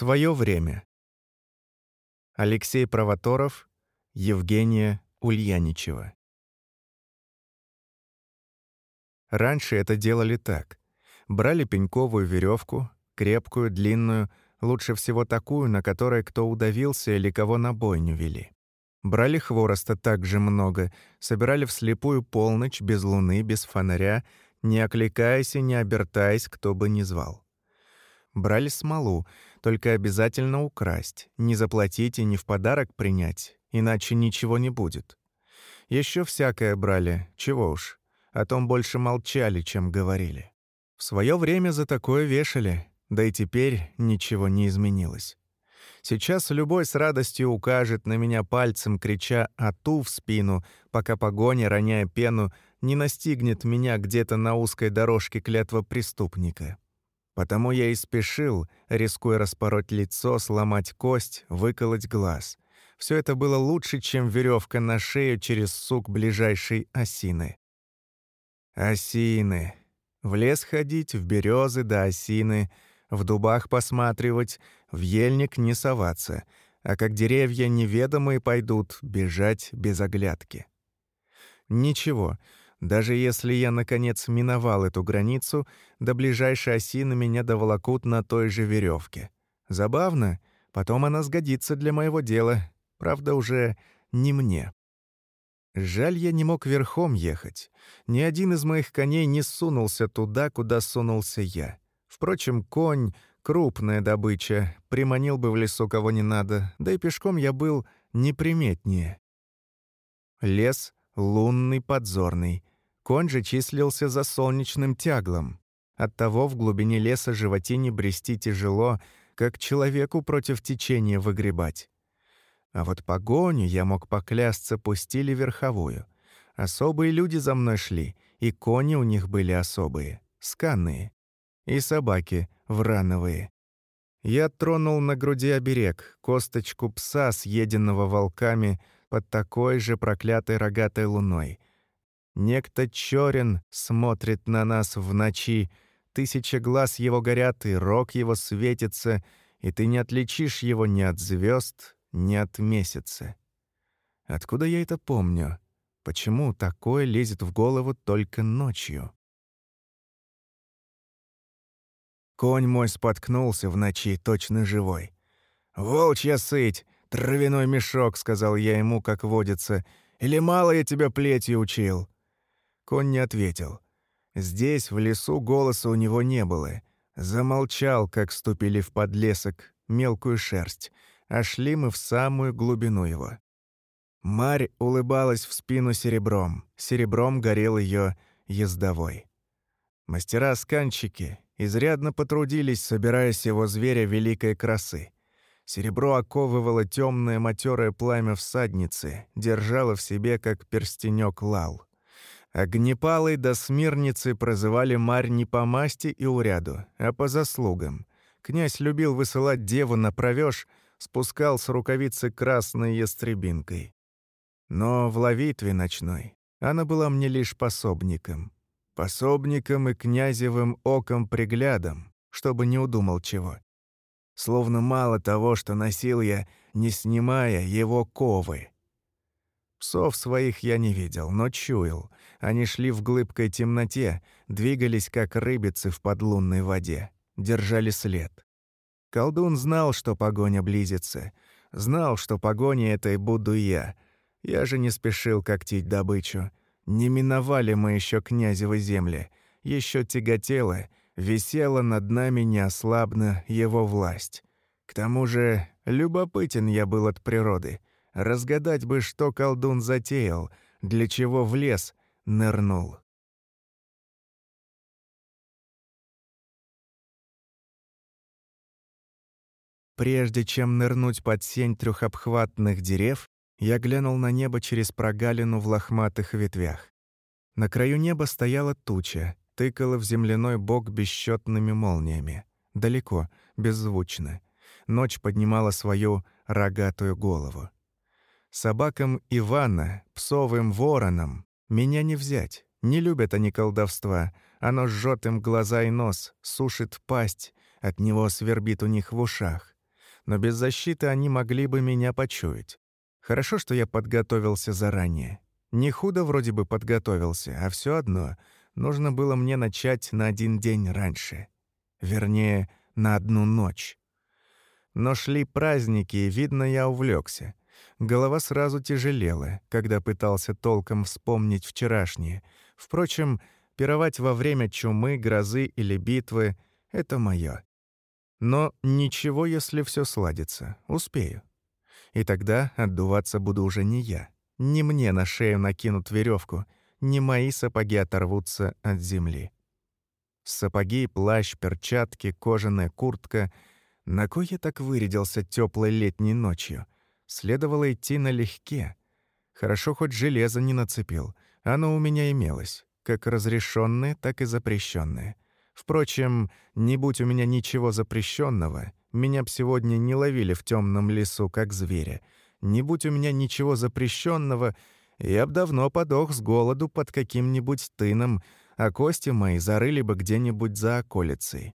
Своё время. Алексей Провоторов, Евгения Ульяничева. Раньше это делали так. Брали пеньковую веревку, крепкую, длинную, лучше всего такую, на которой кто удавился или кого на бойню вели. Брали хвороста также много, собирали вслепую полночь, без луны, без фонаря, не окликаясь и не обертаясь, кто бы ни звал. Брали смолу, только обязательно украсть, не заплатить и не в подарок принять, иначе ничего не будет. Еще всякое брали, чего уж. О том больше молчали, чем говорили. В свое время за такое вешали, да и теперь ничего не изменилось. Сейчас любой с радостью укажет на меня пальцем, крича «ату» в спину, пока погоня, роняя пену, не настигнет меня где-то на узкой дорожке клятва преступника. Потому я и спешил, рискуя распороть лицо, сломать кость, выколоть глаз. Все это было лучше, чем веревка на шею через сук ближайшей осины. Осины. В лес ходить, в березы да осины, в дубах посматривать, в ельник не соваться, а как деревья неведомые пойдут, бежать без оглядки. Ничего, даже если я, наконец, миновал эту границу, до ближайшей осины меня доволокут на той же веревке. Забавно, потом она сгодится для моего дела, правда, уже не мне. Жаль, я не мог верхом ехать. Ни один из моих коней не сунулся туда, куда сунулся я. Впрочем, конь — крупная добыча, приманил бы в лесу кого не надо, да и пешком я был неприметнее. Лес — лунный подзорный, Конь же числился за солнечным тяглом. Оттого в глубине леса животине брести тяжело, как человеку против течения выгребать. А вот погоню, я мог поклясться, пустили верховую. Особые люди за мной шли, и кони у них были особые, сканные. И собаки врановые. Я тронул на груди оберег, косточку пса, съеденного волками, под такой же проклятой рогатой луной — Некто Чорин смотрит на нас в ночи, тысяча глаз его горят, и рог его светится, и ты не отличишь его ни от звезд, ни от месяца. Откуда я это помню? Почему такое лезет в голову только ночью? Конь мой споткнулся в ночи, точно живой. «Волчья сыть! Травяной мешок!» — сказал я ему, как водится. «Или мало я тебя плетью учил?» Конь не ответил. Здесь, в лесу, голоса у него не было. Замолчал, как ступили в подлесок, мелкую шерсть, а шли мы в самую глубину его. Марь улыбалась в спину серебром, серебром горел ее ездовой. Мастера-сканчики изрядно потрудились, собирая его зверя великой красы. Серебро оковывало темное матерое пламя всадницы, держало в себе, как перстенек лал. Огнепалой до смирницы прозывали Марь не по масти и уряду, а по заслугам. Князь любил высылать деву на провёж, спускал с рукавицы красной ястребинкой. Но в ловитве ночной она была мне лишь пособником. Пособником и князевым оком-приглядом, чтобы не удумал чего. Словно мало того, что носил я, не снимая его ковы. Псов своих я не видел, но чуял. Они шли в глыбкой темноте, двигались как рыбицы в подлунной воде, держали след. Колдун знал, что погоня близится, знал, что погоня этой буду я. Я же не спешил когтить добычу. Не миновали мы еще князевы земли, еще тяготела, висела над нами неослабно его власть. К тому же любопытен я был от природы — Разгадать бы, что колдун затеял, для чего в лес нырнул. Прежде чем нырнуть под сень трехобхватных дерев, я глянул на небо через прогалину в лохматых ветвях. На краю неба стояла туча, тыкала в земляной бок бесчетными молниями. Далеко, беззвучно. Ночь поднимала свою рогатую голову. Собакам Ивана, псовым воронам, меня не взять. Не любят они колдовства. Оно жжет им глаза и нос, сушит пасть, от него свербит у них в ушах. но без защиты они могли бы меня почуять. Хорошо, что я подготовился заранее. Не худо вроде бы подготовился, а все одно нужно было мне начать на один день раньше. Вернее, на одну ночь. Но шли праздники, и, видно, я увлекся. Голова сразу тяжелела, когда пытался толком вспомнить вчерашнее. Впрочем, пировать во время чумы, грозы или битвы — это моё. Но ничего, если все сладится. Успею. И тогда отдуваться буду уже не я. Не мне на шею накинут веревку, не мои сапоги оторвутся от земли. Сапоги, плащ, перчатки, кожаная куртка. На кой я так вырядился теплой летней ночью? Следовало идти налегке. Хорошо хоть железо не нацепил. Оно у меня имелось, как разрешенное, так и запрещенное. Впрочем, не будь у меня ничего запрещенного, меня б сегодня не ловили в темном лесу, как зверя. Не будь у меня ничего запрещенного, я б давно подох с голоду под каким-нибудь тыном, а кости мои зарыли бы где-нибудь за околицей.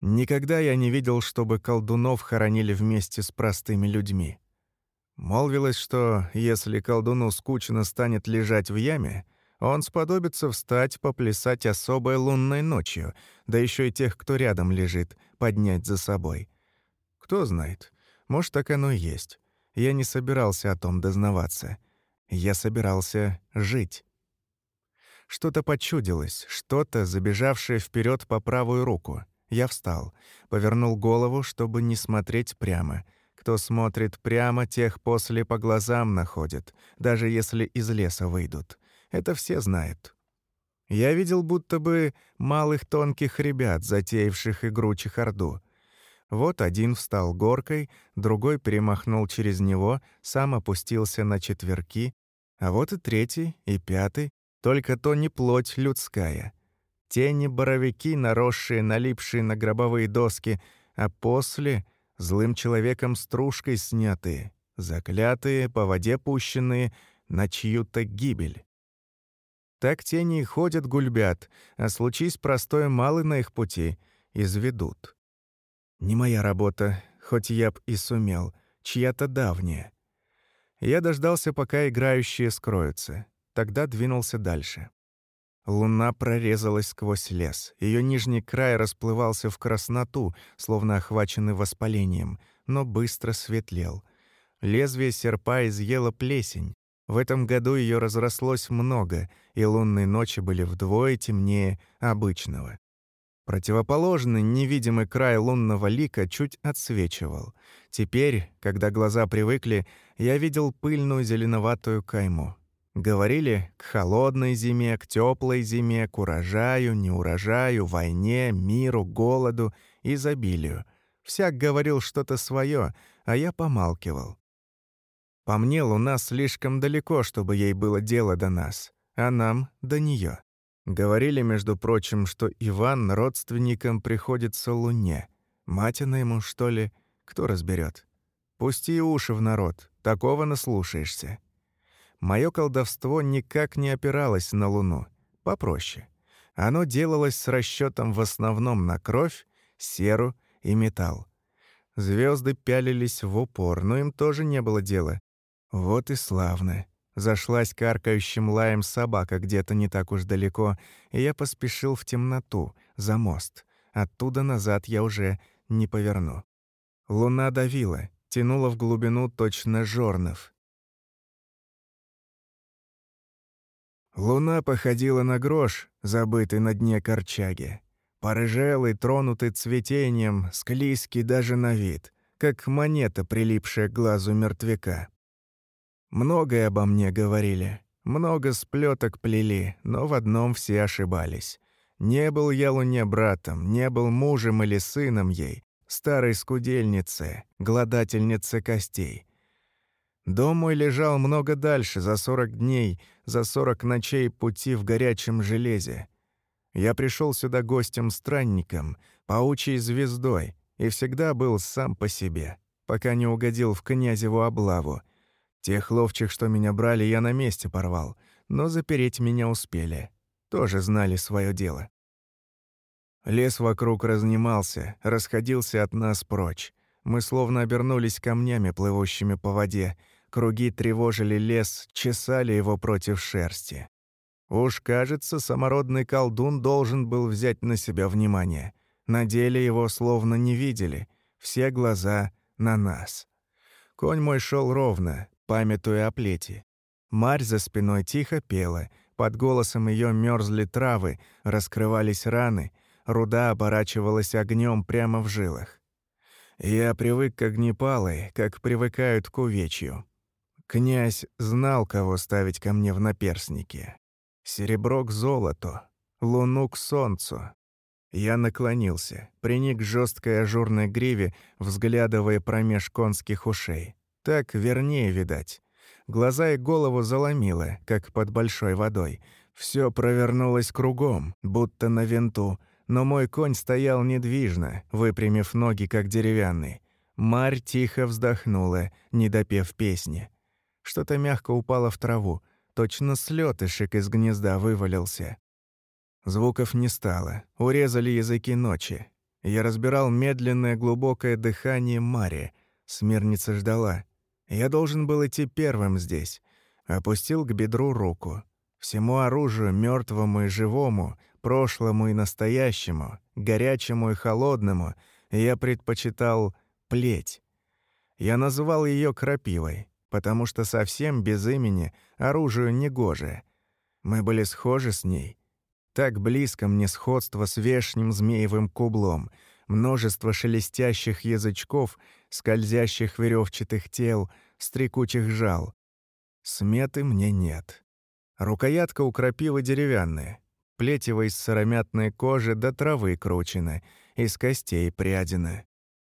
Никогда я не видел, чтобы колдунов хоронили вместе с простыми людьми. Молвилось, что если колдуну скучно станет лежать в яме, он сподобится встать, поплясать особой лунной ночью, да еще и тех, кто рядом лежит, поднять за собой. Кто знает, может, так оно и есть. Я не собирался о том дознаваться. Я собирался жить. Что-то почудилось, что-то, забежавшее вперед по правую руку. Я встал, повернул голову, чтобы не смотреть прямо. Кто смотрит прямо, тех после по глазам находят, даже если из леса выйдут. Это все знают. Я видел будто бы малых тонких ребят, затеявших игру чехарду. Вот один встал горкой, другой перемахнул через него, сам опустился на четверки, а вот и третий, и пятый, только то не плоть людская. Тени-боровики, наросшие, налипшие на гробовые доски, а после — злым человеком стружкой снятые, заклятые, по воде пущенные, на чью-то гибель. Так тени ходят, гульбят, а случись простое малый на их пути, изведут. Не моя работа, хоть я б и сумел, чья-то давняя. Я дождался, пока играющие скроются. Тогда двинулся дальше. Луна прорезалась сквозь лес. Ее нижний край расплывался в красноту, словно охваченный воспалением, но быстро светлел. Лезвие серпа изъело плесень, в этом году ее разрослось много, и лунные ночи были вдвое темнее обычного. Противоположный невидимый край лунного лика чуть отсвечивал. Теперь, когда глаза привыкли, я видел пыльную зеленоватую кайму. Говорили к холодной зиме, к теплой зиме, к урожаю, неурожаю, войне, миру, голоду, изобилию. Всяк говорил что-то свое, а я помалкивал. По мне, Луна слишком далеко, чтобы ей было дело до нас, а нам — до нее. Говорили, между прочим, что Иван родственникам приходится Луне. Мать она ему, что ли? Кто разберет? Пусти уши в народ, такого наслушаешься. Мое колдовство никак не опиралось на Луну. Попроще. Оно делалось с расчетом в основном на кровь, серу и металл. Звезды пялились в упор, но им тоже не было дела вот и славно. Зашлась каркающим лаем собака где-то не так уж далеко, и я поспешил в темноту, за мост. Оттуда назад я уже не поверну. Луна давила, тянула в глубину точно жорнов. Луна походила на грош, забытый на дне корчаги. Порыжелый, тронутый цветением, склизкий даже на вид, как монета, прилипшая к глазу мертвяка. Многое обо мне говорили, много сплеток плели, но в одном все ошибались. Не был я Луне братом, не был мужем или сыном ей, старой скудельнице, гладательнице костей. Дом мой лежал много дальше, за сорок дней, за сорок ночей пути в горячем железе. Я пришел сюда гостем-странником, паучьей звездой, и всегда был сам по себе, пока не угодил в князеву облаву — Тех ловчих, что меня брали, я на месте порвал, но запереть меня успели. Тоже знали свое дело. Лес вокруг разнимался, расходился от нас прочь. Мы словно обернулись камнями, плывущими по воде. Круги тревожили лес, чесали его против шерсти. Уж, кажется, самородный колдун должен был взять на себя внимание. На деле его словно не видели. Все глаза на нас. Конь мой шел ровно, памятуя о плети. Марь за спиной тихо пела, под голосом ее мерзли травы, раскрывались раны, руда оборачивалась огнем прямо в жилах. Я привык к огнепалой, как привыкают к увечью. Князь знал, кого ставить ко мне в наперснике. Серебро к золоту, луну к солнцу. Я наклонился, приник к жесткой ажурной гриве, взглядывая промеж конских ушей. Так вернее видать. Глаза и голову заломило, как под большой водой. Все провернулось кругом, будто на винту, но мой конь стоял недвижно, выпрямив ноги, как деревянный. Марь тихо вздохнула, не допев песни. Что-то мягко упало в траву, точно слётышек из гнезда вывалился. Звуков не стало, урезали языки ночи. Я разбирал медленное глубокое дыхание Мари. Смирница ждала. Я должен был идти первым здесь. Опустил к бедру руку. Всему оружию, мертвому и живому, прошлому и настоящему, горячему и холодному, я предпочитал плеть. Я называл ее крапивой потому что совсем без имени оружию негоже. Мы были схожи с ней. Так близко мне сходство с вешним змеевым кублом, множество шелестящих язычков, скользящих веревчатых тел, стрекучих жал. Сметы мне нет. Рукоятка у крапивы деревянная, плетево из сыромятной кожи до травы кручена, из костей прядина.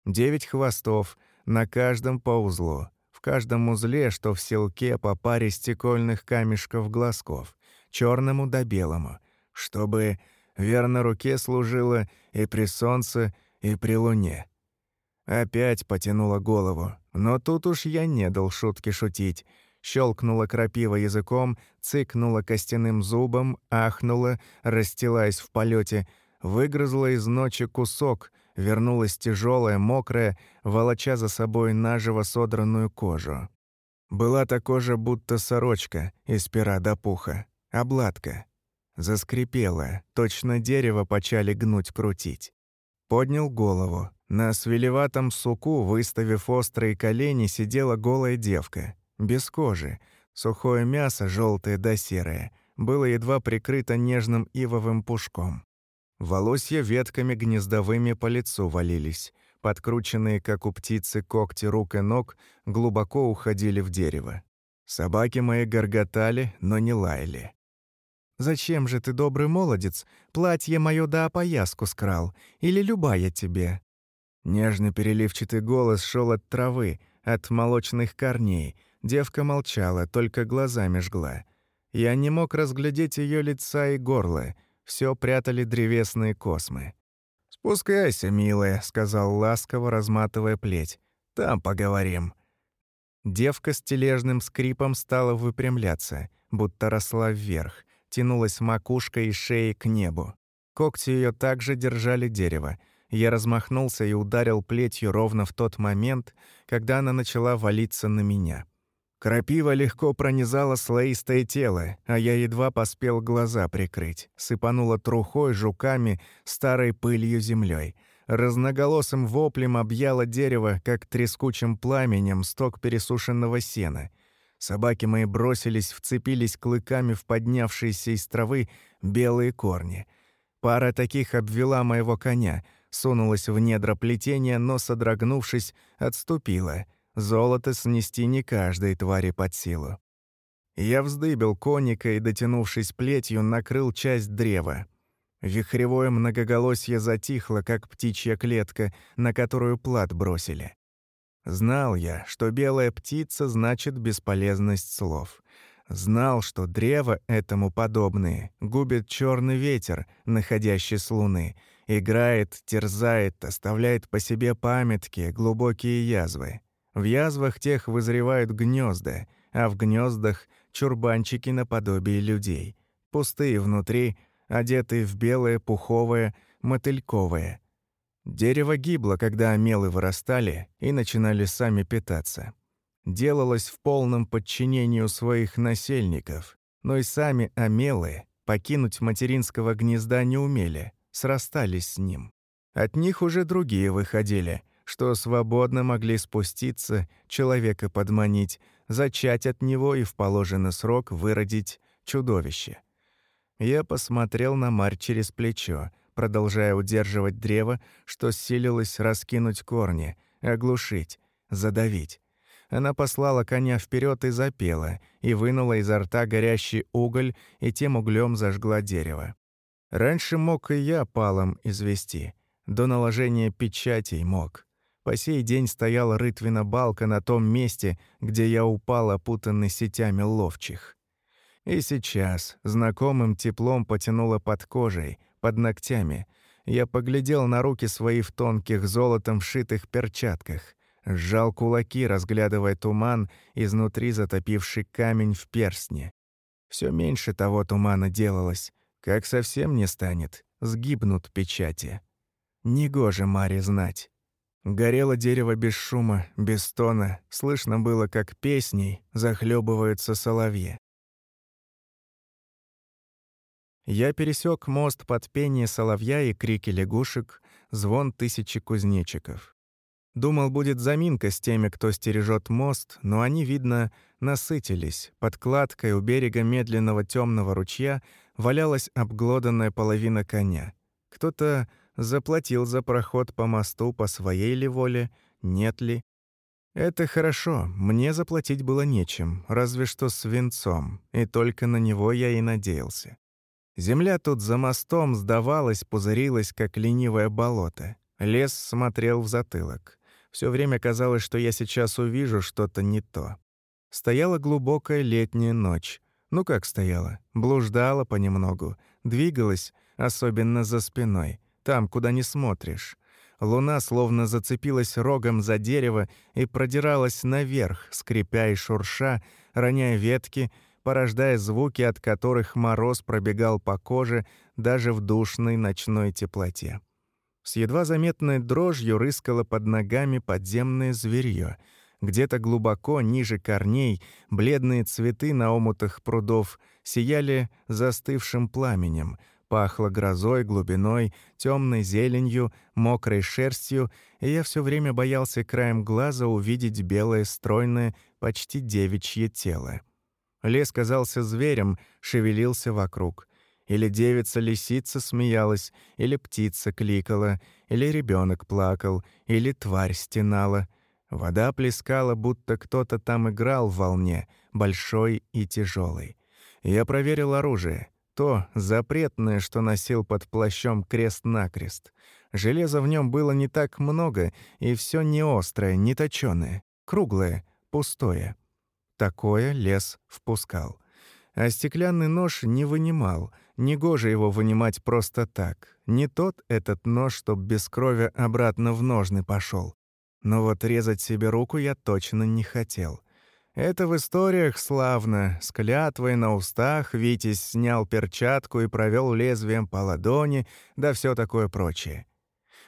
Девять хвостов, на каждом по узлу — в каждом узле, что в селке по паре стекольных камешков глазков, черному да белому, чтобы верно руке служило и при солнце, и при луне. Опять потянула голову, но тут уж я не дал шутки шутить. Щелкнула крапива языком, цыкнула костяным зубом, ахнула, расстилаясь в полете, выгрызла из ночи кусок, вернулась тяжелая, мокрая, волоча за собой наживо содранную кожу. Была та кожа будто сорочка, из пера до пуха, обладка. Заскрипела, точно дерево почали гнуть-крутить. Поднял голову. На свелеватом суку, выставив острые колени, сидела голая девка, без кожи. Сухое мясо, желтое да серое, было едва прикрыто нежным ивовым пушком. Волосья ветками гнездовыми по лицу валились. Подкрученные, как у птицы, когти рук и ног глубоко уходили в дерево. Собаки мои горготали, но не лаяли. «Зачем же ты, добрый молодец, платье моё да опояску скрал? Или любая тебе?» Нежный переливчатый голос шел от травы, от молочных корней. Девка молчала, только глазами жгла. Я не мог разглядеть ее лица и горла — все прятали древесные космы. «Спускайся, милая», — сказал ласково, разматывая плеть. «Там поговорим». Девка с тележным скрипом стала выпрямляться, будто росла вверх, тянулась макушкой и шеей к небу. Когти ее также держали дерево. Я размахнулся и ударил плетью ровно в тот момент, когда она начала валиться на меня. Крапива легко пронизала слоистое тело, а я едва поспел глаза прикрыть. Сыпанула трухой, жуками, старой пылью землей. Разноголосым воплем объяло дерево, как трескучим пламенем сток пересушенного сена. Собаки мои бросились, вцепились клыками в поднявшиеся из травы белые корни. Пара таких обвела моего коня, сунулась в недра плетения, но, содрогнувшись, отступила — Золото снести не каждой твари под силу. Я вздыбил коника и, дотянувшись плетью, накрыл часть древа. Вихревое многоголосье затихло, как птичья клетка, на которую плат бросили. Знал я, что белая птица значит бесполезность слов. Знал, что древо этому подобные губит черный ветер, находящий с луны, играет, терзает, оставляет по себе памятки, глубокие язвы. В язвах тех вызревают гнезда, а в гнездах чурбанчики наподобие людей, пустые внутри, одетые в белое, пуховое, мотыльковое. Дерево гибло, когда омелы вырастали и начинали сами питаться. Делалось в полном подчинении у своих насельников, но и сами омелы покинуть материнского гнезда не умели, срастались с ним. От них уже другие выходили, что свободно могли спуститься, человека подманить, зачать от него и в положенный срок выродить чудовище. Я посмотрел на Марь через плечо, продолжая удерживать древо, что силилось раскинуть корни, оглушить, задавить. Она послала коня вперед и запела, и вынула изо рта горящий уголь, и тем углем зажгла дерево. Раньше мог и я палом извести, до наложения печатей мог. По сей день стояла рытвина балка на том месте, где я упал, опутанный сетями ловчих. И сейчас знакомым теплом потянуло под кожей, под ногтями. Я поглядел на руки свои в тонких золотом вшитых перчатках. Сжал кулаки, разглядывая туман, изнутри затопивший камень в перстне. Все меньше того тумана делалось. Как совсем не станет, сгибнут печати. Негоже Маре знать. Горело дерево без шума, без стона, слышно было, как песней захлебываются соловьи. Я пересек мост под пение соловья и крики лягушек, звон тысячи кузнечиков. Думал, будет заминка с теми, кто стережет мост, но они, видно, насытились. Под кладкой у берега медленного темного ручья валялась обглоданная половина коня. Кто-то заплатил за проход по мосту по своей ли воле, нет ли. Это хорошо, мне заплатить было нечем, разве что свинцом, и только на него я и надеялся. Земля тут за мостом сдавалась, пузырилась, как ленивое болото. Лес смотрел в затылок. Все время казалось, что я сейчас увижу что-то не то. Стояла глубокая летняя ночь. Ну как стояла? Блуждала понемногу, двигалась, особенно за спиной, там, куда не смотришь. Луна словно зацепилась рогом за дерево и продиралась наверх, скрипя и шурша, роняя ветки, порождая звуки, от которых мороз пробегал по коже даже в душной ночной теплоте. С едва заметной дрожью рыскало под ногами подземное зверье — где-то глубоко, ниже корней, бледные цветы на омутах прудов сияли застывшим пламенем, пахло грозой, глубиной, темной зеленью, мокрой шерстью, и я все время боялся краем глаза увидеть белое, стройное, почти девичье тело. Лес казался зверем, шевелился вокруг. Или девица-лисица смеялась, или птица кликала, или ребенок плакал, или тварь стенала — Вода плескала, будто кто-то там играл в волне, большой и тяжелый. Я проверил оружие. То запретное, что носил под плащом крест-накрест. Железа в нем было не так много, и все не острое, не точёное, круглое, пустое. Такое лес впускал. А стеклянный нож не вынимал, негоже его вынимать просто так. Не тот этот нож, чтоб без крови обратно в ножны пошел. Но вот резать себе руку я точно не хотел. Это в историях славно. С клятвой на устах Витязь снял перчатку и провел лезвием по ладони, да все такое прочее.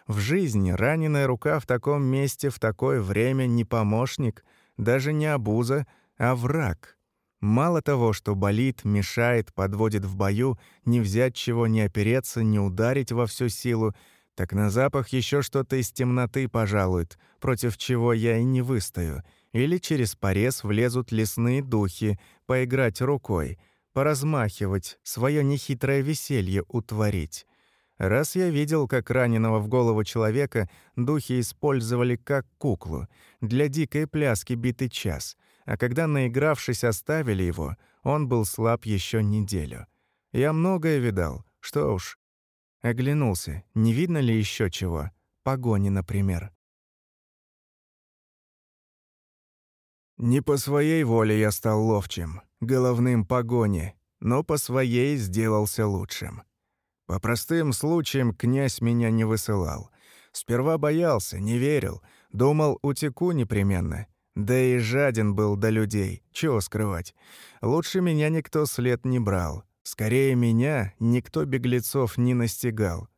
В жизни раненая рука в таком месте в такое время не помощник, даже не обуза, а враг. Мало того, что болит, мешает, подводит в бою, не взять чего, не опереться, не ударить во всю силу — так на запах еще что-то из темноты пожалуют, против чего я и не выстою, или через порез влезут лесные духи, поиграть рукой, поразмахивать, свое нехитрое веселье утворить. Раз я видел, как раненого в голову человека духи использовали как куклу, для дикой пляски битый час, а когда, наигравшись, оставили его, он был слаб еще неделю. Я многое видал, что уж, Оглянулся, не видно ли еще чего? Погони, например. Не по своей воле я стал ловчим, головным погони, но по своей сделался лучшим. По простым случаям князь меня не высылал. Сперва боялся, не верил, думал, утеку непременно. Да и жаден был до людей, чего скрывать. Лучше меня никто след не брал. Скорее меня никто беглецов не настигал.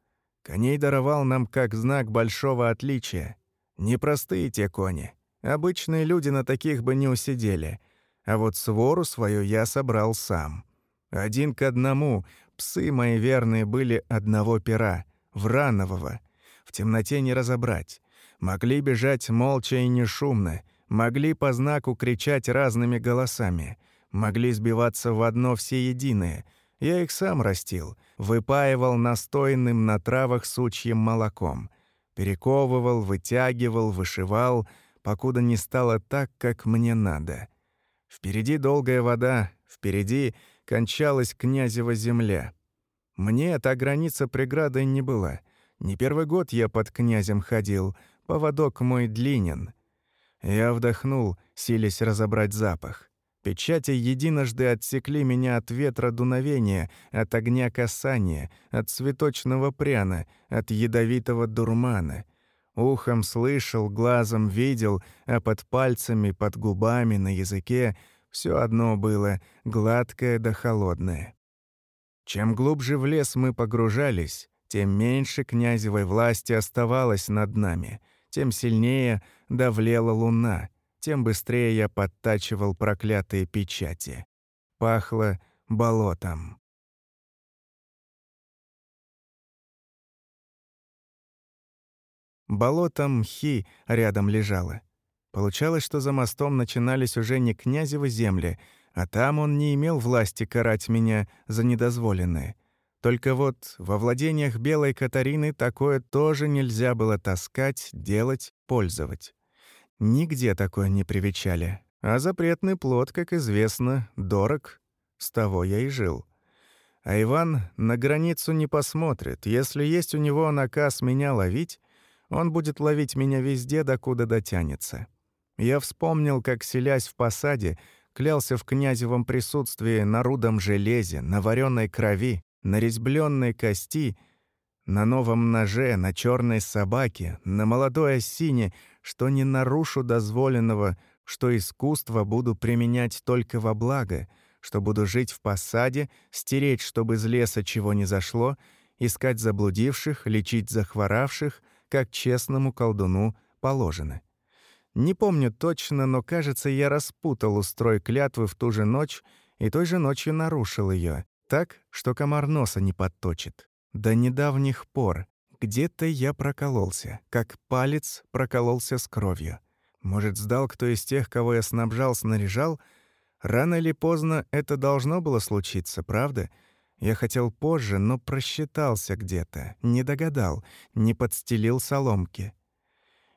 Коней даровал нам как знак большого отличия. Непростые те кони. Обычные люди на таких бы не усидели. А вот свору свою я собрал сам. Один к одному псы мои верные были одного пера, вранового. В темноте не разобрать. Могли бежать молча и не шумно, могли по знаку кричать разными голосами, могли сбиваться в одно все единое. Я их сам растил, выпаивал настоянным на травах сучьим молоком, перековывал, вытягивал, вышивал, покуда не стало так, как мне надо. Впереди долгая вода, впереди кончалась князева земля. Мне эта граница преградой не была. Не первый год я под князем ходил, поводок мой длинен. Я вдохнул, силясь разобрать запах. Печати единожды отсекли меня от ветра дуновения, от огня касания, от цветочного пряна, от ядовитого дурмана. Ухом слышал, глазом видел, а под пальцами, под губами, на языке все одно было гладкое да холодное. Чем глубже в лес мы погружались, тем меньше князевой власти оставалось над нами, тем сильнее давлела луна, тем быстрее я подтачивал проклятые печати. Пахло болотом. Болото мхи рядом лежало. Получалось, что за мостом начинались уже не князевы земли, а там он не имел власти карать меня за недозволенное. Только вот во владениях Белой Катарины такое тоже нельзя было таскать, делать, пользовать. Нигде такое не привечали. А запретный плод, как известно, дорог. С того я и жил. А Иван на границу не посмотрит. Если есть у него наказ меня ловить, он будет ловить меня везде, докуда дотянется. Я вспомнил, как, селясь в посаде, клялся в князевом присутствии на рудом железе, на вареной крови, на резьбленной кости, на новом ноже, на черной собаке, на молодой осине, что не нарушу дозволенного, что искусство буду применять только во благо, что буду жить в посаде, стереть, чтобы из леса чего не зашло, искать заблудивших, лечить захворавших, как честному колдуну положено. Не помню точно, но, кажется, я распутал устрой клятвы в ту же ночь и той же ночью нарушил ее, так, что комар носа не подточит. До недавних пор где-то я прокололся, как палец прокололся с кровью. Может, сдал кто из тех, кого я снабжал, снаряжал? Рано или поздно это должно было случиться, правда? Я хотел позже, но просчитался где-то, не догадал, не подстелил соломки.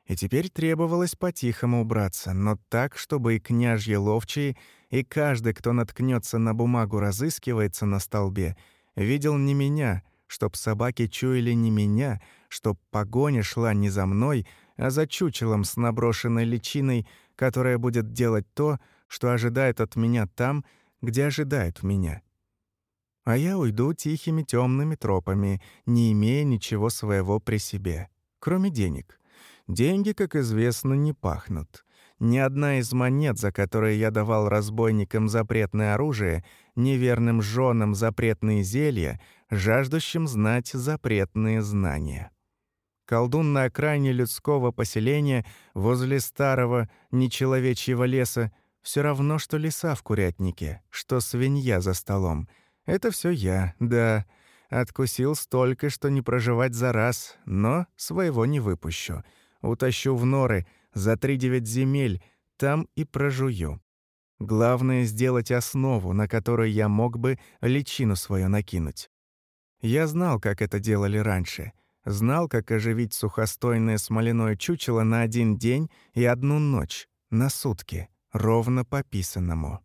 И теперь требовалось по-тихому убраться, но так, чтобы и княжьи ловчие, и каждый, кто наткнется на бумагу, разыскивается на столбе, видел не меня, чтоб собаки чуяли не меня, чтоб погоня шла не за мной, а за чучелом с наброшенной личиной, которая будет делать то, что ожидает от меня там, где ожидает меня. А я уйду тихими темными тропами, не имея ничего своего при себе, кроме денег. Деньги, как известно, не пахнут. Ни одна из монет, за которые я давал разбойникам запретное оружие, неверным женам запретные зелья, жаждущим знать запретные знания. Колдун на окраине людского поселения, возле старого нечеловечьего леса, все равно, что лиса в курятнике, что свинья за столом. Это все я, да. Откусил столько, что не проживать за раз, но своего не выпущу — утащу в норы за три девять земель, там и прожую. Главное — сделать основу, на которой я мог бы личину свою накинуть. Я знал, как это делали раньше. Знал, как оживить сухостойное смоляное чучело на один день и одну ночь, на сутки, ровно пописанному.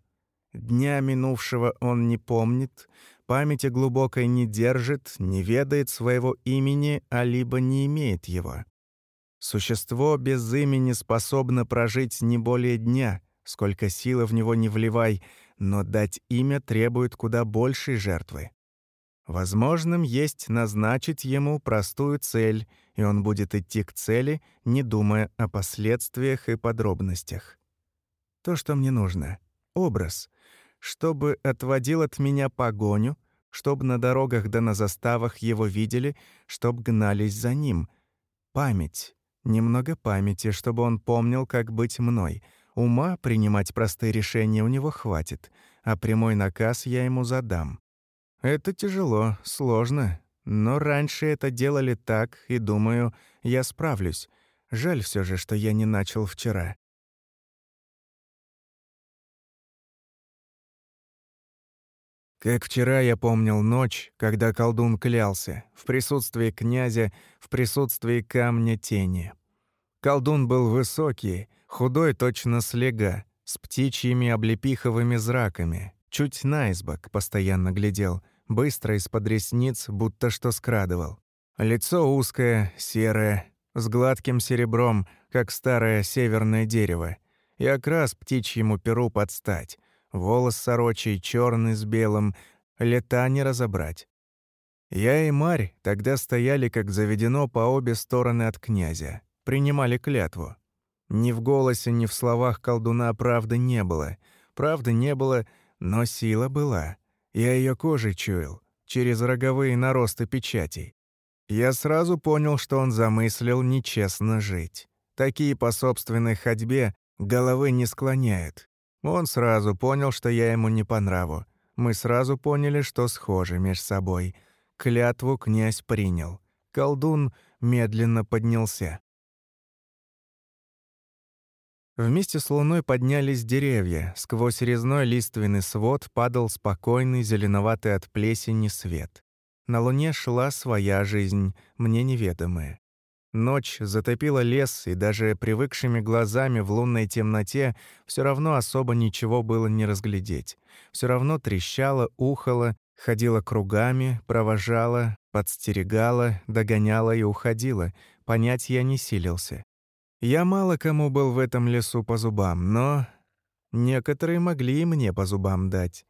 Дня минувшего он не помнит, памяти глубокой не держит, не ведает своего имени, а либо не имеет его. Существо без имени способно прожить не более дня, сколько силы в него не вливай, но дать имя требует куда большей жертвы. Возможным есть назначить ему простую цель, и он будет идти к цели, не думая о последствиях и подробностях. То, что мне нужно — образ, чтобы отводил от меня погоню, Чтоб на дорогах да на заставах его видели, чтоб гнались за ним. Память. Немного памяти, чтобы он помнил, как быть мной. Ума принимать простые решения у него хватит, а прямой наказ я ему задам. Это тяжело, сложно, но раньше это делали так, и, думаю, я справлюсь. Жаль все же, что я не начал вчера. Как вчера я помнил ночь, когда колдун клялся, в присутствии князя, в присутствии камня тени. Колдун был высокий, худой точно слега, с птичьими облепиховыми зраками, чуть наизбок постоянно глядел, быстро из-под ресниц, будто что скрадывал. Лицо узкое, серое, с гладким серебром, как старое северное дерево, и окрас птичьему перу подстать, волос сорочий черный с белым, лета не разобрать. Я и Марь тогда стояли, как заведено, по обе стороны от князя, принимали клятву. Ни в голосе, ни в словах колдуна правды не было. Правды не было, но сила была. Я ее кожей чуял, через роговые наросты печатей. Я сразу понял, что он замыслил нечестно жить. Такие по собственной ходьбе головы не склоняют. Он сразу понял, что я ему не по нраву. Мы сразу поняли, что схожи меж собой. Клятву князь принял. Колдун медленно поднялся. Вместе с луной поднялись деревья. Сквозь резной лиственный свод падал спокойный, зеленоватый от плесени свет. На луне шла своя жизнь, мне неведомая. Ночь затопила лес, и даже привыкшими глазами в лунной темноте все равно особо ничего было не разглядеть. Все равно трещала, ухала, ходила кругами, провожала, подстерегала, догоняла и уходила. Понять я не силился. Я мало кому был в этом лесу по зубам, но некоторые могли и мне по зубам дать.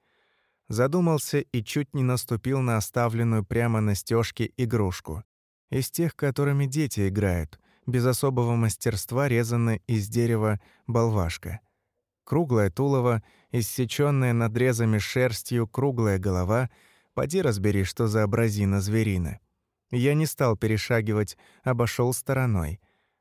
Задумался и чуть не наступил на оставленную прямо на стежке игрушку из тех, которыми дети играют, без особого мастерства резанная из дерева болвашка. Круглое тулово, иссечённое надрезами шерстью, круглая голова. Поди разбери, что за образина зверина. Я не стал перешагивать, обошел стороной.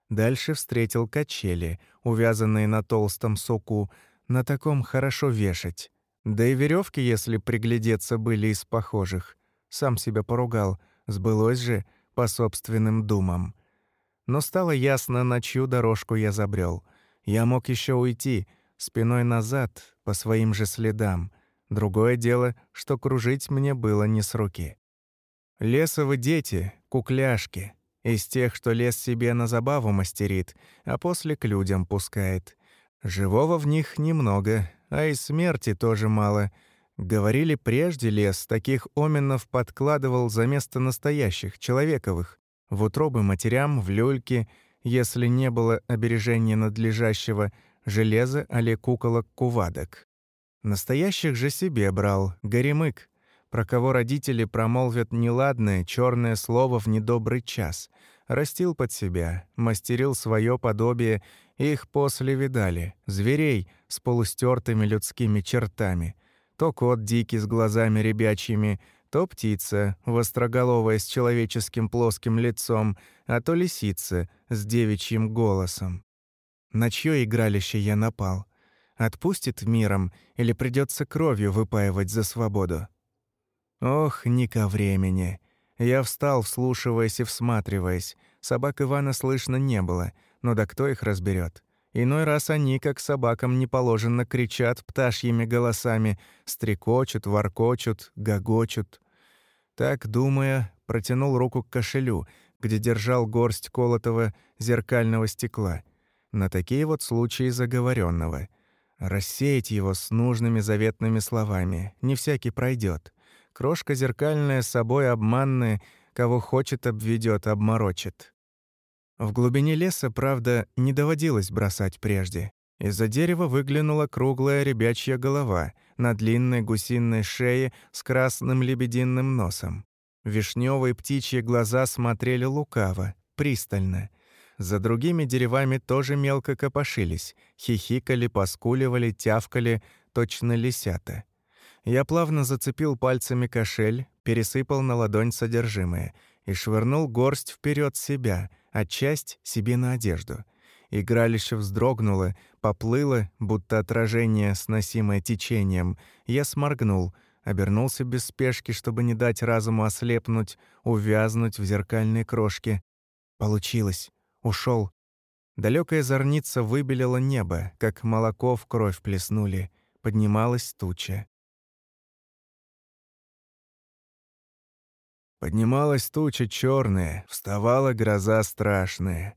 Дальше встретил качели, увязанные на толстом суку. На таком хорошо вешать. Да и веревки, если приглядеться, были из похожих. Сам себя поругал. Сбылось же — по собственным думам. Но стало ясно, на чью дорожку я забрел. Я мог еще уйти, спиной назад, по своим же следам. Другое дело, что кружить мне было не с руки. Лесовы дети, кукляшки, из тех, что лес себе на забаву мастерит, а после к людям пускает. Живого в них немного, а и смерти тоже мало — Говорили, прежде лес таких оменов подкладывал за место настоящих, человековых, в утробы матерям, в люльки, если не было обережения надлежащего, железа али куколок-кувадок. Настоящих же себе брал, горемык, про кого родители промолвят неладное, черное слово в недобрый час. Растил под себя, мастерил свое подобие, их после видали, зверей с полустертыми людскими чертами — то кот дикий с глазами ребячьими, то птица, востроголовая с человеческим плоским лицом, а то лисица с девичьим голосом. На чье игралище я напал? Отпустит миром или придется кровью выпаивать за свободу? Ох, не ко времени. Я встал, вслушиваясь и всматриваясь. Собак Ивана слышно не было, но да кто их разберет? Иной раз они, как собакам не положено, кричат пташьими голосами, стрекочут, воркочут, гогочут. Так, думая, протянул руку к кошелю, где держал горсть колотого зеркального стекла. На такие вот случаи заговоренного. Рассеять его с нужными заветными словами. Не всякий пройдет. Крошка зеркальная, собой обманная, кого хочет обведет, обморочит. В глубине леса, правда, не доводилось бросать прежде. Из-за дерева выглянула круглая ребячья голова на длинной гусиной шее с красным лебединым носом. Вишневые птичьи глаза смотрели лукаво, пристально. За другими деревами тоже мелко копошились, хихикали, поскуливали, тявкали, точно лисята. Я плавно зацепил пальцами кошель, пересыпал на ладонь содержимое и швырнул горсть вперед себя, а часть себе на одежду. Игралище вздрогнуло, поплыло, будто отражение, сносимое течением. Я сморгнул, обернулся без спешки, чтобы не дать разуму ослепнуть, увязнуть в зеркальной крошке. Получилось. Ушел. Далекая зорница выбелила небо, как молоко в кровь плеснули. Поднималась туча. Поднималась туча черная, вставала гроза страшная.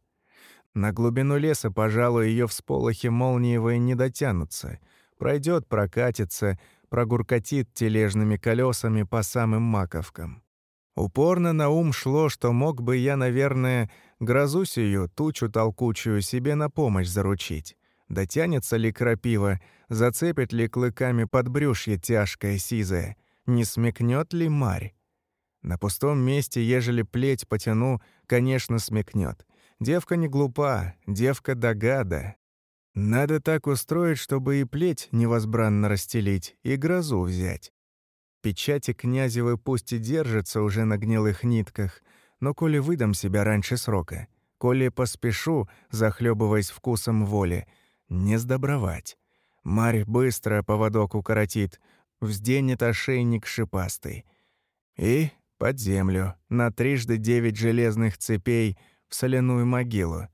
На глубину леса, пожалуй, ее всполохи молниевые не дотянутся. Пройдет, прокатится, прогуркотит тележными колесами по самым маковкам. Упорно на ум шло, что мог бы я, наверное, грозу сию, тучу толкучую, себе на помощь заручить. Дотянется ли крапива, зацепит ли клыками подбрюшье тяжкое сизое, не смекнет ли марь? На пустом месте, ежели плеть потяну, конечно, смекнет. Девка не глупа, девка догада. Надо так устроить, чтобы и плеть невозбранно расстелить, и грозу взять. Печати князевы пусть и держатся уже на гнилых нитках, но коли выдам себя раньше срока, коли поспешу, захлебываясь вкусом воли, не сдобровать. Марь быстро поводок укоротит, взденет ошейник шипастый. И под землю, на трижды девять железных цепей в соляную могилу.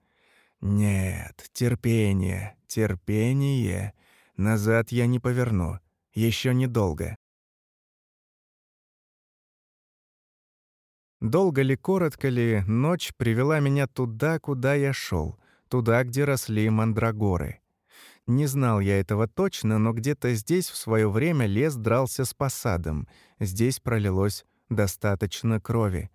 Нет, терпение, терпение. Назад я не поверну. Еще недолго. Долго ли, коротко ли, ночь привела меня туда, куда я шел, туда, где росли мандрагоры. Не знал я этого точно, но где-то здесь в свое время лес дрался с посадом. Здесь пролилось достаточно крови.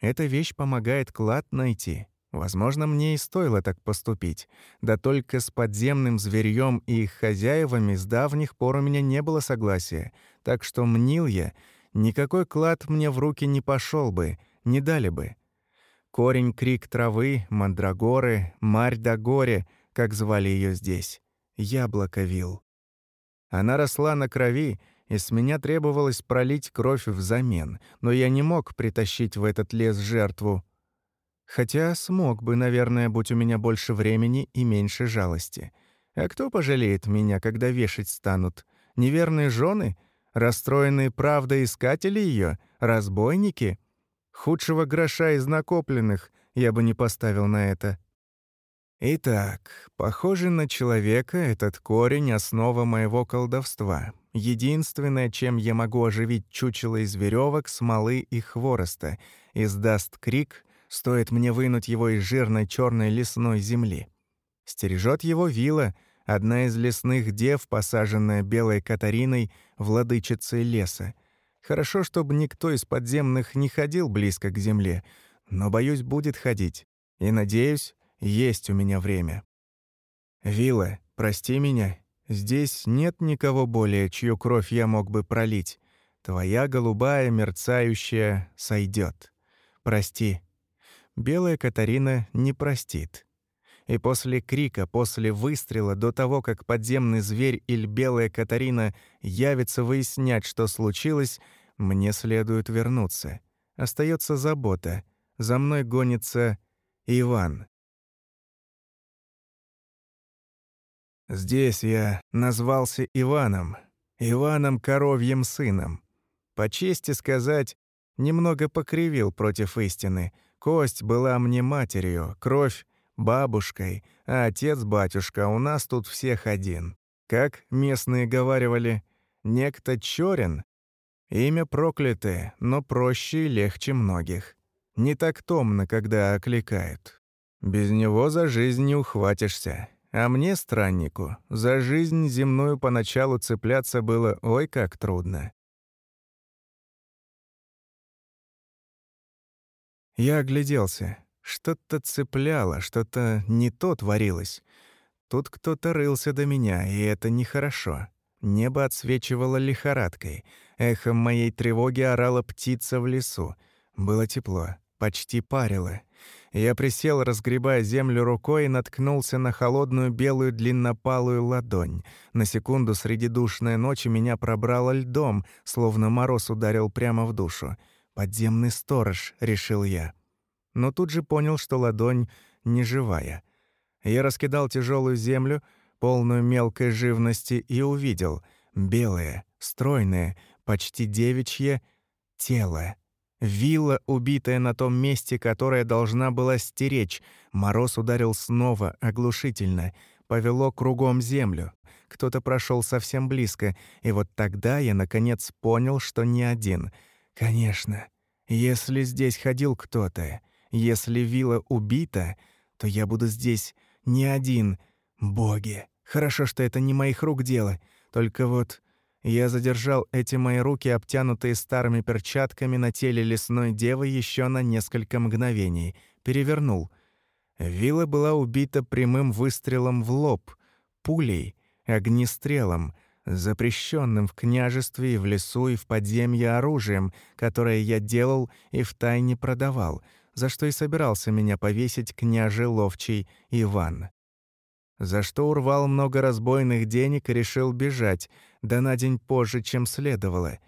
Эта вещь помогает клад найти. Возможно, мне и стоило так поступить. Да только с подземным зверьем и их хозяевами с давних пор у меня не было согласия. Так что мнил я, никакой клад мне в руки не пошел бы, не дали бы. Корень крик травы, мандрагоры, марь да горе, как звали ее здесь. Яблоко вил. Она росла на крови, и с меня требовалось пролить кровь взамен, но я не мог притащить в этот лес жертву. Хотя смог бы, наверное, будь у меня больше времени и меньше жалости. А кто пожалеет меня, когда вешать станут? Неверные жены? Расстроенные правдоискатели ее? Разбойники? Худшего гроша из накопленных я бы не поставил на это. Итак, похоже на человека этот корень — основа моего колдовства. Единственное, чем я могу оживить чучело из веревок, смолы и хвороста, издаст крик, стоит мне вынуть его из жирной черной лесной земли. Стережет его вила, одна из лесных дев, посаженная белой Катариной, владычицей леса. Хорошо, чтобы никто из подземных не ходил близко к земле, но, боюсь, будет ходить. И, надеюсь, есть у меня время. Вилла, прости меня. Здесь нет никого более, чью кровь я мог бы пролить. Твоя голубая, мерцающая, сойдет. Прости. Белая Катарина не простит. И после крика, после выстрела, до того, как подземный зверь или белая Катарина явится выяснять, что случилось, мне следует вернуться. Остается забота. За мной гонится Иван. Здесь я назвался Иваном, Иваном Коровьим сыном. По чести сказать, немного покривил против истины. Кость была мне матерью, кровь — бабушкой, а отец-батюшка у нас тут всех один. Как местные говаривали, некто Чорин. Имя проклятое, но проще и легче многих. Не так томно, когда окликают. Без него за жизнь не ухватишься. А мне, страннику, за жизнь земную поначалу цепляться было ой как трудно. Я огляделся. Что-то цепляло, что-то не то творилось. Тут кто-то рылся до меня, и это нехорошо. Небо отсвечивало лихорадкой. Эхом моей тревоги орала птица в лесу. Было тепло, почти парило. Я присел, разгребая землю рукой, и наткнулся на холодную белую длиннопалую ладонь. На секунду среди душной ночи меня пробрало льдом, словно мороз ударил прямо в душу. «Подземный сторож», — решил я. Но тут же понял, что ладонь не живая. Я раскидал тяжелую землю, полную мелкой живности, и увидел белое, стройное, почти девичье тело. Вилла, убитая на том месте, которое должна была стеречь. Мороз ударил снова, оглушительно. Повело кругом землю. Кто-то прошел совсем близко, и вот тогда я, наконец, понял, что не один. Конечно, если здесь ходил кто-то, если вилла убита, то я буду здесь не один. Боги, хорошо, что это не моих рук дело. Только вот я задержал эти мои руки, обтянутые старыми перчатками на теле лесной девы еще на несколько мгновений. Перевернул. Вилла была убита прямым выстрелом в лоб, пулей, огнестрелом, запрещенным в княжестве и в лесу и в подземье оружием, которое я делал и втайне продавал, за что и собирался меня повесить княже ловчий Иван за что урвал много разбойных денег и решил бежать, да на день позже, чем следовало.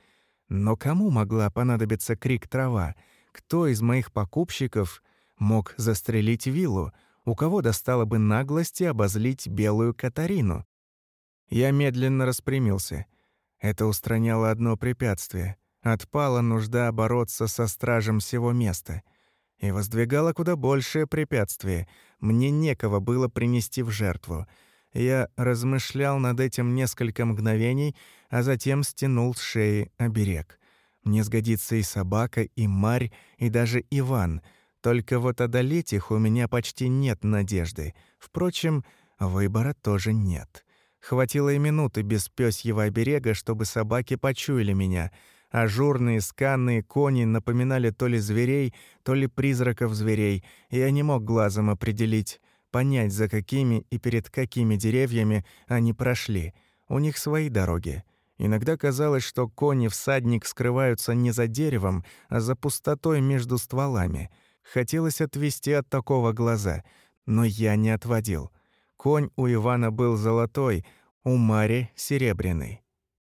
Но кому могла понадобиться крик трава? Кто из моих покупщиков мог застрелить виллу? У кого достало бы наглости обозлить белую Катарину? Я медленно распрямился. Это устраняло одно препятствие. Отпала нужда бороться со стражем всего места — и воздвигала куда большее препятствие. Мне некого было принести в жертву. Я размышлял над этим несколько мгновений, а затем стянул с шеи оберег. Мне сгодится и собака, и Марь, и даже Иван. Только вот одолеть их у меня почти нет надежды. Впрочем, выбора тоже нет. Хватило и минуты без пёсьего оберега, чтобы собаки почуяли меня — Ажурные сканные кони напоминали то ли зверей, то ли призраков зверей, и я не мог глазом определить, понять, за какими и перед какими деревьями они прошли. У них свои дороги. Иногда казалось, что кони-всадник скрываются не за деревом, а за пустотой между стволами. Хотелось отвести от такого глаза, но я не отводил. Конь у Ивана был золотой, у Мари — серебряный.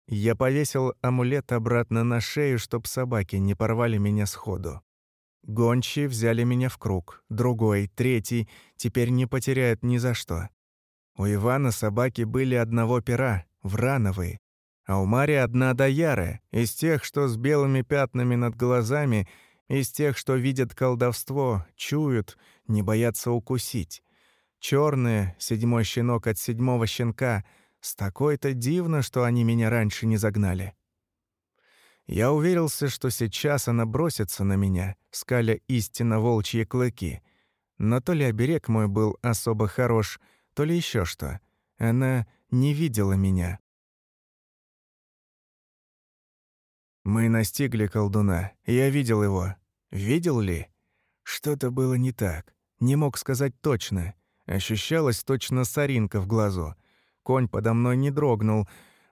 Я повесил амулет обратно на шею, чтоб собаки не порвали меня сходу. Гончие взяли меня в круг, другой, третий, теперь не потеряют ни за что. У Ивана собаки были одного пера, врановые, а у Мари одна дояра, из тех, что с белыми пятнами над глазами, из тех, что видят колдовство, чуют, не боятся укусить. Черная, седьмой щенок от седьмого щенка — с такой-то дивно, что они меня раньше не загнали. Я уверился, что сейчас она бросится на меня, скаля истинно волчьи клыки. Но то ли оберег мой был особо хорош, то ли еще что. Она не видела меня. Мы настигли колдуна. Я видел его. Видел ли? Что-то было не так. Не мог сказать точно. Ощущалась точно соринка в глазу. Конь подо мной не дрогнул,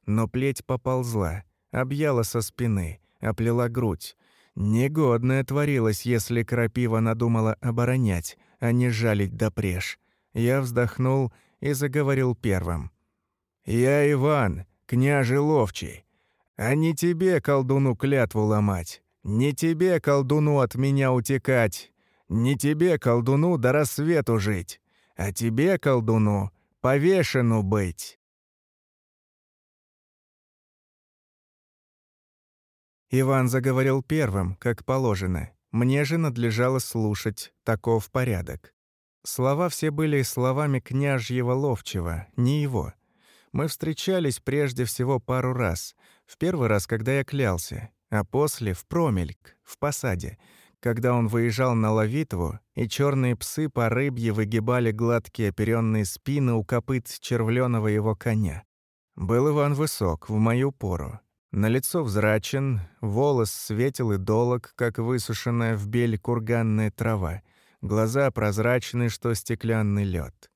но плеть поползла, объяла со спины, оплела грудь. Негодное творилось, если крапива надумала оборонять, а не жалить допреж. Я вздохнул и заговорил первым. «Я Иван, княже ловчий. А не тебе, колдуну, клятву ломать. Не тебе, колдуну, от меня утекать. Не тебе, колдуну, до рассвету жить. А тебе, колдуну, повешену быть!» Иван заговорил первым, как положено. Мне же надлежало слушать, таков порядок. Слова все были словами княжьего ловчего, не его. Мы встречались прежде всего пару раз. В первый раз, когда я клялся, а после — в промельк, в посаде — когда он выезжал на Лавитву, и черные псы по рыбье выгибали гладкие оперенные спины у копыт червленого его коня. Был Иван высок, в мою пору. На лицо взрачен, волос светел и долог, как высушенная в бель курганная трава. Глаза прозрачны, что стеклянный лед.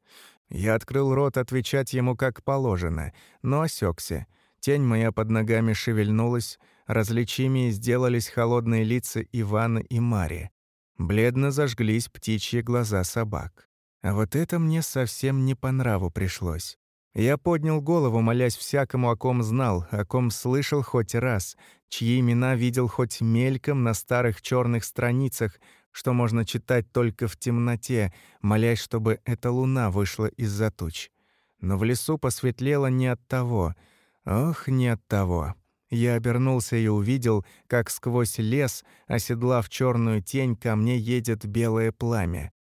Я открыл рот отвечать ему как положено, но осекся. Тень моя под ногами шевельнулась, различимее сделались холодные лица Ивана и Мари. Бледно зажглись птичьи глаза собак. А вот это мне совсем не по нраву пришлось. Я поднял голову, молясь всякому, о ком знал, о ком слышал хоть раз, чьи имена видел хоть мельком на старых черных страницах, что можно читать только в темноте, молясь, чтобы эта луна вышла из-за туч. Но в лесу посветлело не от того. Ох, не от того. Я обернулся и увидел, как сквозь лес, оседлав черную тень, ко мне едет белое пламя.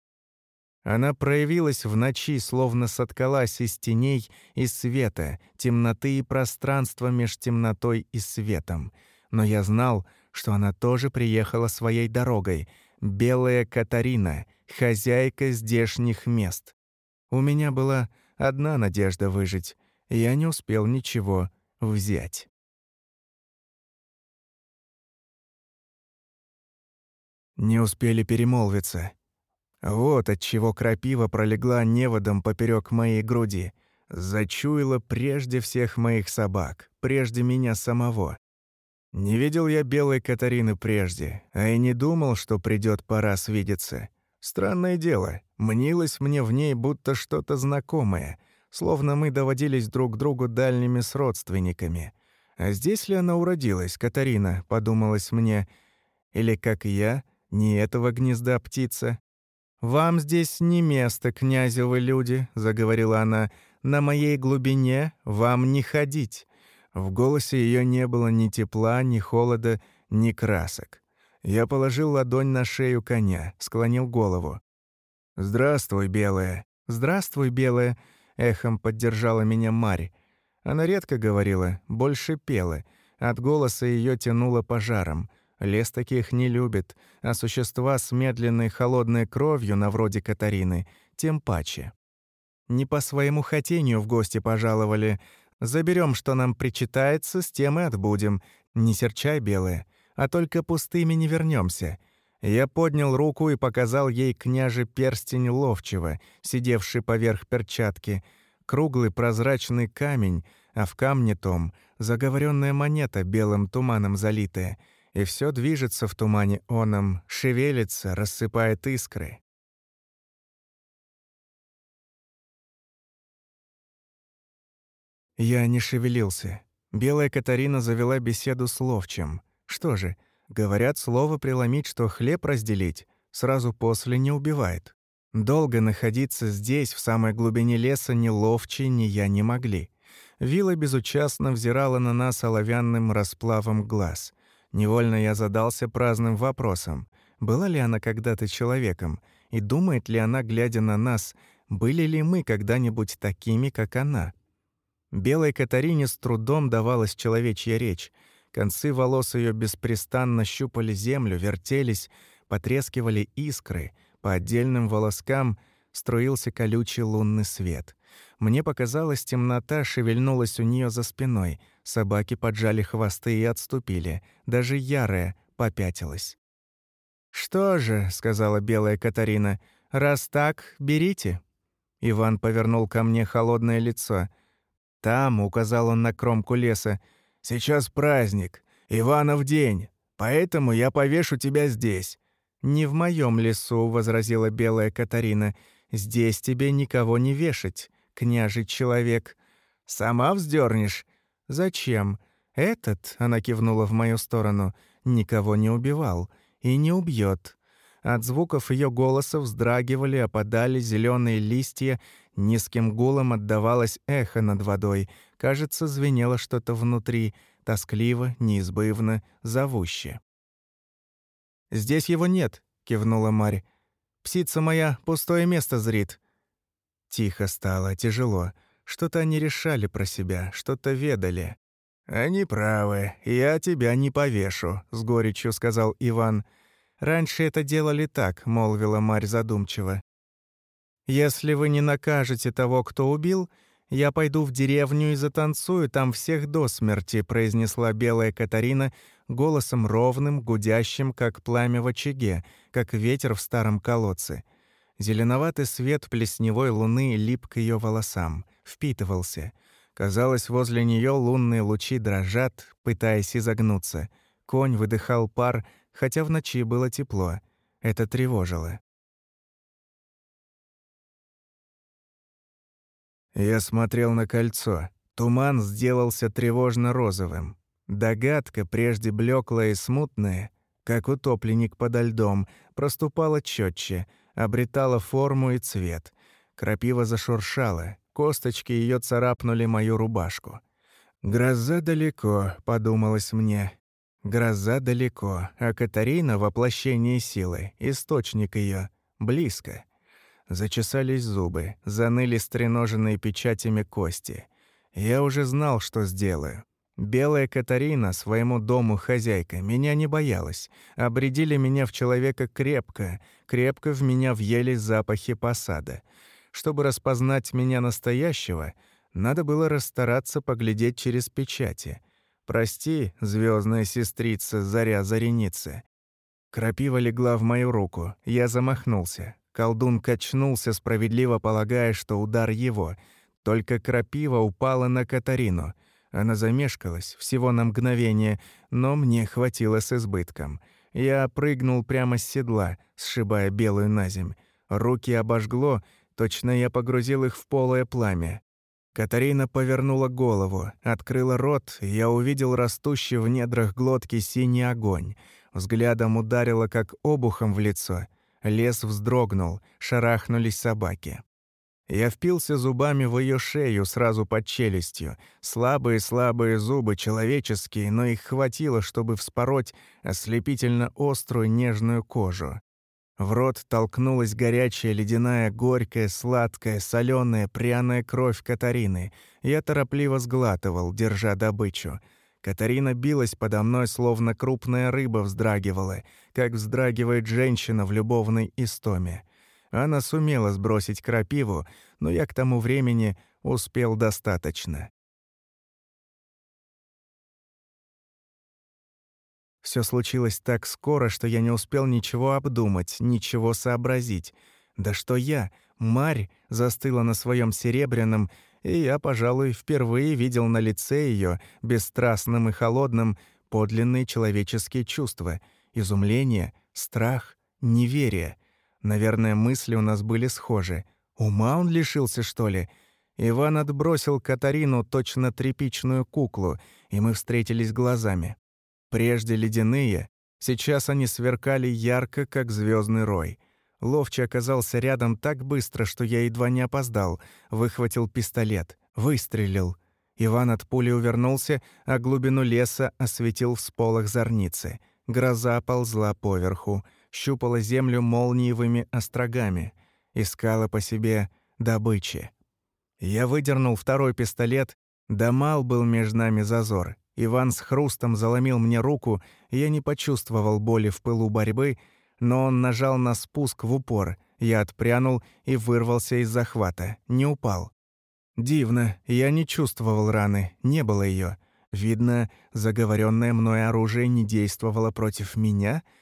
Она проявилась в ночи, словно соткалась из теней и света, темноты и пространства меж темнотой и светом. Но я знал, что она тоже приехала своей дорогой. Белая Катарина, хозяйка здешних мест. У меня была одна надежда выжить. Я не успел ничего взять. Не успели перемолвиться. Вот от чего крапива пролегла неводом поперек моей груди. Зачуяла прежде всех моих собак, прежде меня самого. Не видел я белой Катарины прежде, а и не думал, что придет пора свидеться. Странное дело, мнилось мне в ней будто что-то знакомое, словно мы доводились друг другу дальними с родственниками. А здесь ли она уродилась, Катарина, подумалось мне, или, как я, не этого гнезда птица, «Вам здесь не место, князевы люди», — заговорила она. «На моей глубине вам не ходить». В голосе ее не было ни тепла, ни холода, ни красок. Я положил ладонь на шею коня, склонил голову. «Здравствуй, белая». «Здравствуй, белая», — эхом поддержала меня Марь. Она редко говорила, больше пела. От голоса ее тянуло пожаром — Лес таких не любит, а существа с медленной холодной кровью, на вроде Катарины, тем паче. Не по своему хотению в гости пожаловали. Заберем, что нам причитается, с тем и отбудем. Не серчай, белая, а только пустыми не вернемся. Я поднял руку и показал ей княже перстень ловчего, сидевший поверх перчатки. Круглый прозрачный камень, а в камне том заговоренная монета белым туманом залитая — и все движется в тумане оном, шевелится, рассыпает искры. Я не шевелился. Белая Катарина завела беседу с ловчим. Что же, говорят, слово преломить, что хлеб разделить, сразу после не убивает. Долго находиться здесь, в самой глубине леса, ни ловчий, ни я не могли. Вилла безучастно взирала на нас оловянным расплавом глаз — Невольно я задался праздным вопросом, была ли она когда-то человеком, и думает ли она, глядя на нас, были ли мы когда-нибудь такими, как она. Белой Катарине с трудом давалась человечья речь. Концы волос ее беспрестанно щупали землю, вертелись, потрескивали искры, по отдельным волоскам струился колючий лунный свет. Мне показалось, темнота шевельнулась у нее за спиной — Собаки поджали хвосты и отступили. Даже ярая попятилась. «Что же», — сказала белая Катарина, — «раз так, берите». Иван повернул ко мне холодное лицо. «Там», — указал он на кромку леса, — «сейчас праздник, Иванов день, поэтому я повешу тебя здесь». «Не в моем лесу», — возразила белая Катарина, — «здесь тебе никого не вешать, княжий человек. Сама вздернешь, «Зачем? Этот, — она кивнула в мою сторону, — никого не убивал и не убьет. От звуков ее голоса вздрагивали, опадали зеленые листья, низким гулом отдавалось эхо над водой. Кажется, звенело что-то внутри, тоскливо, неизбывно, зовуще. «Здесь его нет», — кивнула Марь. «Псица моя пустое место зрит». Тихо стало, тяжело. Что-то они решали про себя, что-то ведали. «Они правы, я тебя не повешу», — с горечью сказал Иван. «Раньше это делали так», — молвила Марь задумчиво. «Если вы не накажете того, кто убил, я пойду в деревню и затанцую там всех до смерти», — произнесла белая Катарина голосом ровным, гудящим, как пламя в очаге, как ветер в старом колодце. Зеленоватый свет плесневой луны лип к ее волосам впитывался. Казалось, возле нее лунные лучи дрожат, пытаясь изогнуться. Конь выдыхал пар, хотя в ночи было тепло. Это тревожило. Я смотрел на кольцо. Туман сделался тревожно-розовым. Догадка, прежде блеклая и смутная, как утопленник подо льдом, проступала четче, обретала форму и цвет. Крапива зашуршала, косточки ее царапнули мою рубашку. «Гроза далеко», — подумалось мне. «Гроза далеко, а Катарина — воплощение силы, источник ее близко». Зачесались зубы, заныли стреноженные печатями кости. Я уже знал, что сделаю. Белая Катарина, своему дому хозяйка, меня не боялась. Обредили меня в человека крепко, крепко в меня въели запахи посада. Чтобы распознать меня настоящего, надо было расстараться поглядеть через печати. «Прости, звездная сестрица, заря зареницы». Крапива легла в мою руку, я замахнулся. Колдун качнулся, справедливо полагая, что удар его. Только крапива упала на Катарину — она замешкалась всего на мгновение, но мне хватило с избытком. Я прыгнул прямо с седла, сшибая белую на земь. Руки обожгло, точно я погрузил их в полое пламя. Катарина повернула голову, открыла рот, и я увидел растущий в недрах глотки синий огонь. Взглядом ударило, как обухом в лицо. Лес вздрогнул, шарахнулись собаки. Я впился зубами в ее шею сразу под челюстью. Слабые-слабые зубы, человеческие, но их хватило, чтобы вспороть ослепительно острую нежную кожу. В рот толкнулась горячая, ледяная, горькая, сладкая, соленая, пряная кровь Катарины. Я торопливо сглатывал, держа добычу. Катарина билась подо мной, словно крупная рыба вздрагивала, как вздрагивает женщина в любовной истоме. Она сумела сбросить крапиву, но я к тому времени успел достаточно. Все случилось так скоро, что я не успел ничего обдумать, ничего сообразить. Да что я, Марь, застыла на своем серебряном, и я, пожалуй, впервые видел на лице ее, бесстрастным и холодным, подлинные человеческие чувства — изумление, страх, неверие — Наверное, мысли у нас были схожи. Ума он лишился, что ли? Иван отбросил Катарину точно тряпичную куклу, и мы встретились глазами. Прежде ледяные, сейчас они сверкали ярко, как звездный рой. Ловче оказался рядом так быстро, что я едва не опоздал. Выхватил пистолет, выстрелил. Иван от пули увернулся, а глубину леса осветил всполох зорницы. Гроза ползла поверху щупала землю молниевыми острогами, искала по себе добычи. Я выдернул второй пистолет, да мал был между нами зазор. Иван с хрустом заломил мне руку, я не почувствовал боли в пылу борьбы, но он нажал на спуск в упор. Я отпрянул и вырвался из захвата, не упал. Дивно, я не чувствовал раны, не было ее. Видно, заговоренное мной оружие не действовало против меня —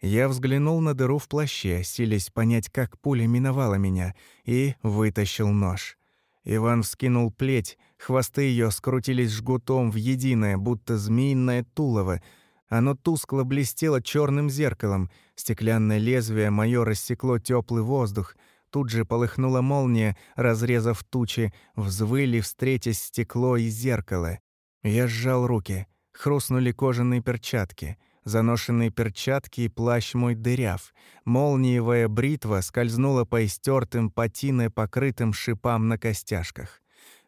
я взглянул на дыру в плаще, силясь понять, как пуля миновала меня, и вытащил нож. Иван вскинул плеть, хвосты ее скрутились жгутом в единое, будто змеиное тулово. Оно тускло блестело черным зеркалом. Стеклянное лезвие мое рассекло теплый воздух. Тут же полыхнула молния, разрезав тучи, взвыли, встретясь стекло и зеркало. Я сжал руки. Хрустнули кожаные перчатки — Заношенные перчатки и плащ мой дыряв. Молниевая бритва скользнула по истертым, патиной покрытым шипам на костяшках.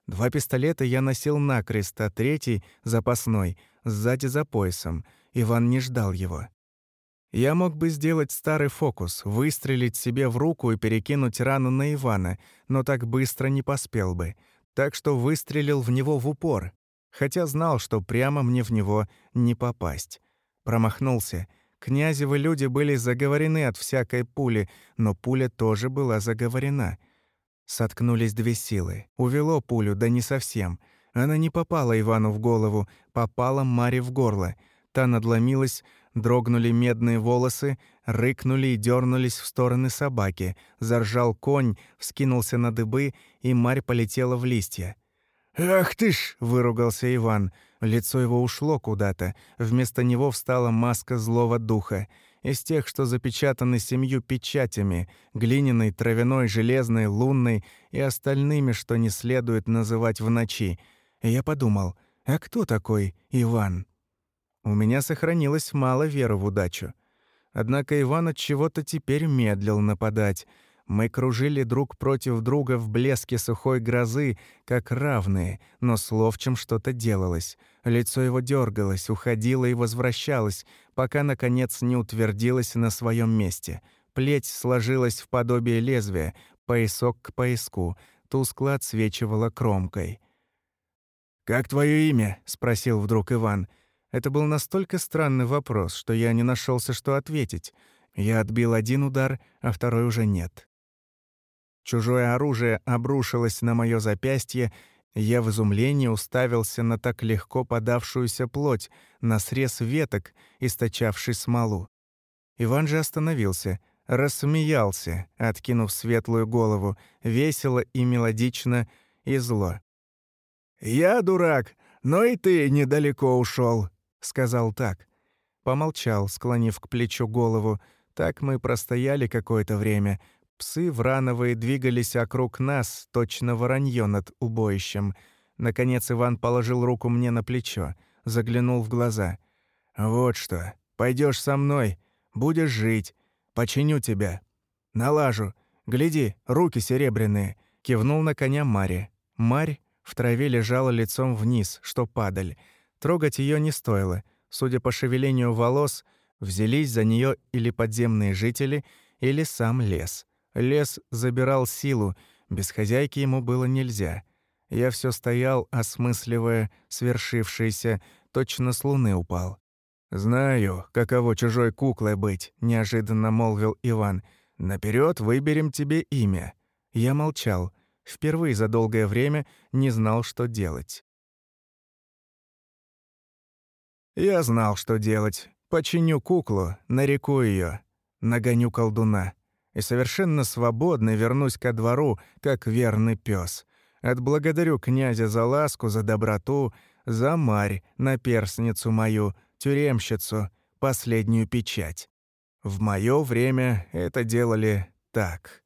Два пистолета я носил накрест, а третий, запасной, сзади за поясом. Иван не ждал его. Я мог бы сделать старый фокус, выстрелить себе в руку и перекинуть рану на Ивана, но так быстро не поспел бы. Так что выстрелил в него в упор, хотя знал, что прямо мне в него не попасть. Промахнулся. Князевы люди были заговорены от всякой пули, но пуля тоже была заговорена. Соткнулись две силы. Увело пулю, да не совсем. Она не попала Ивану в голову, попала Маре в горло. Та надломилась, дрогнули медные волосы, рыкнули и дернулись в стороны собаки. Заржал конь, вскинулся на дыбы, и Марь полетела в листья. «Ах ты ж!» — выругался Иван. Лицо его ушло куда-то. Вместо него встала маска злого духа. из тех, что запечатаны семью печатями — глиняной, травяной, железной, лунной и остальными, что не следует называть в ночи. Я подумал, а кто такой Иван? У меня сохранилось мало веры в удачу. Однако Иван от чего-то теперь медлил нападать. Мы кружили друг против друга в блеске сухой грозы, как равные, но с ловчим что-то делалось. Лицо его дергалось, уходило и возвращалось, пока, наконец, не утвердилось на своем месте. Плеть сложилась в подобие лезвия, поясок к пояску, тускло отсвечивала кромкой. «Как твое имя?» — спросил вдруг Иван — это был настолько странный вопрос, что я не нашелся, что ответить. Я отбил один удар, а второй уже нет. Чужое оружие обрушилось на мое запястье, я в изумлении уставился на так легко подавшуюся плоть, на срез веток, источавший смолу. Иван же остановился, рассмеялся, откинув светлую голову, весело и мелодично, и зло. «Я дурак, но и ты недалеко ушел, сказал так. Помолчал, склонив к плечу голову. Так мы простояли какое-то время. Псы врановые двигались округ нас, точно воронье над убоищем. Наконец Иван положил руку мне на плечо, заглянул в глаза. «Вот что, пойдешь со мной, будешь жить, починю тебя. Налажу. Гляди, руки серебряные», — кивнул на коня Маре. Марь в траве лежала лицом вниз, что падаль. Трогать ее не стоило. Судя по шевелению волос, взялись за нее или подземные жители, или сам лес. Лес забирал силу, без хозяйки ему было нельзя. Я все стоял, осмысливая свершившееся, точно с луны упал. «Знаю, каково чужой куклой быть», — неожиданно молвил Иван. Наперед выберем тебе имя». Я молчал. Впервые за долгое время не знал, что делать. Я знал, что делать. Починю куклу, нареку ее, нагоню колдуна. И совершенно свободно вернусь ко двору, как верный пес. Отблагодарю князя за ласку, за доброту, за марь, наперсницу мою, тюремщицу, последнюю печать. В мое время это делали так.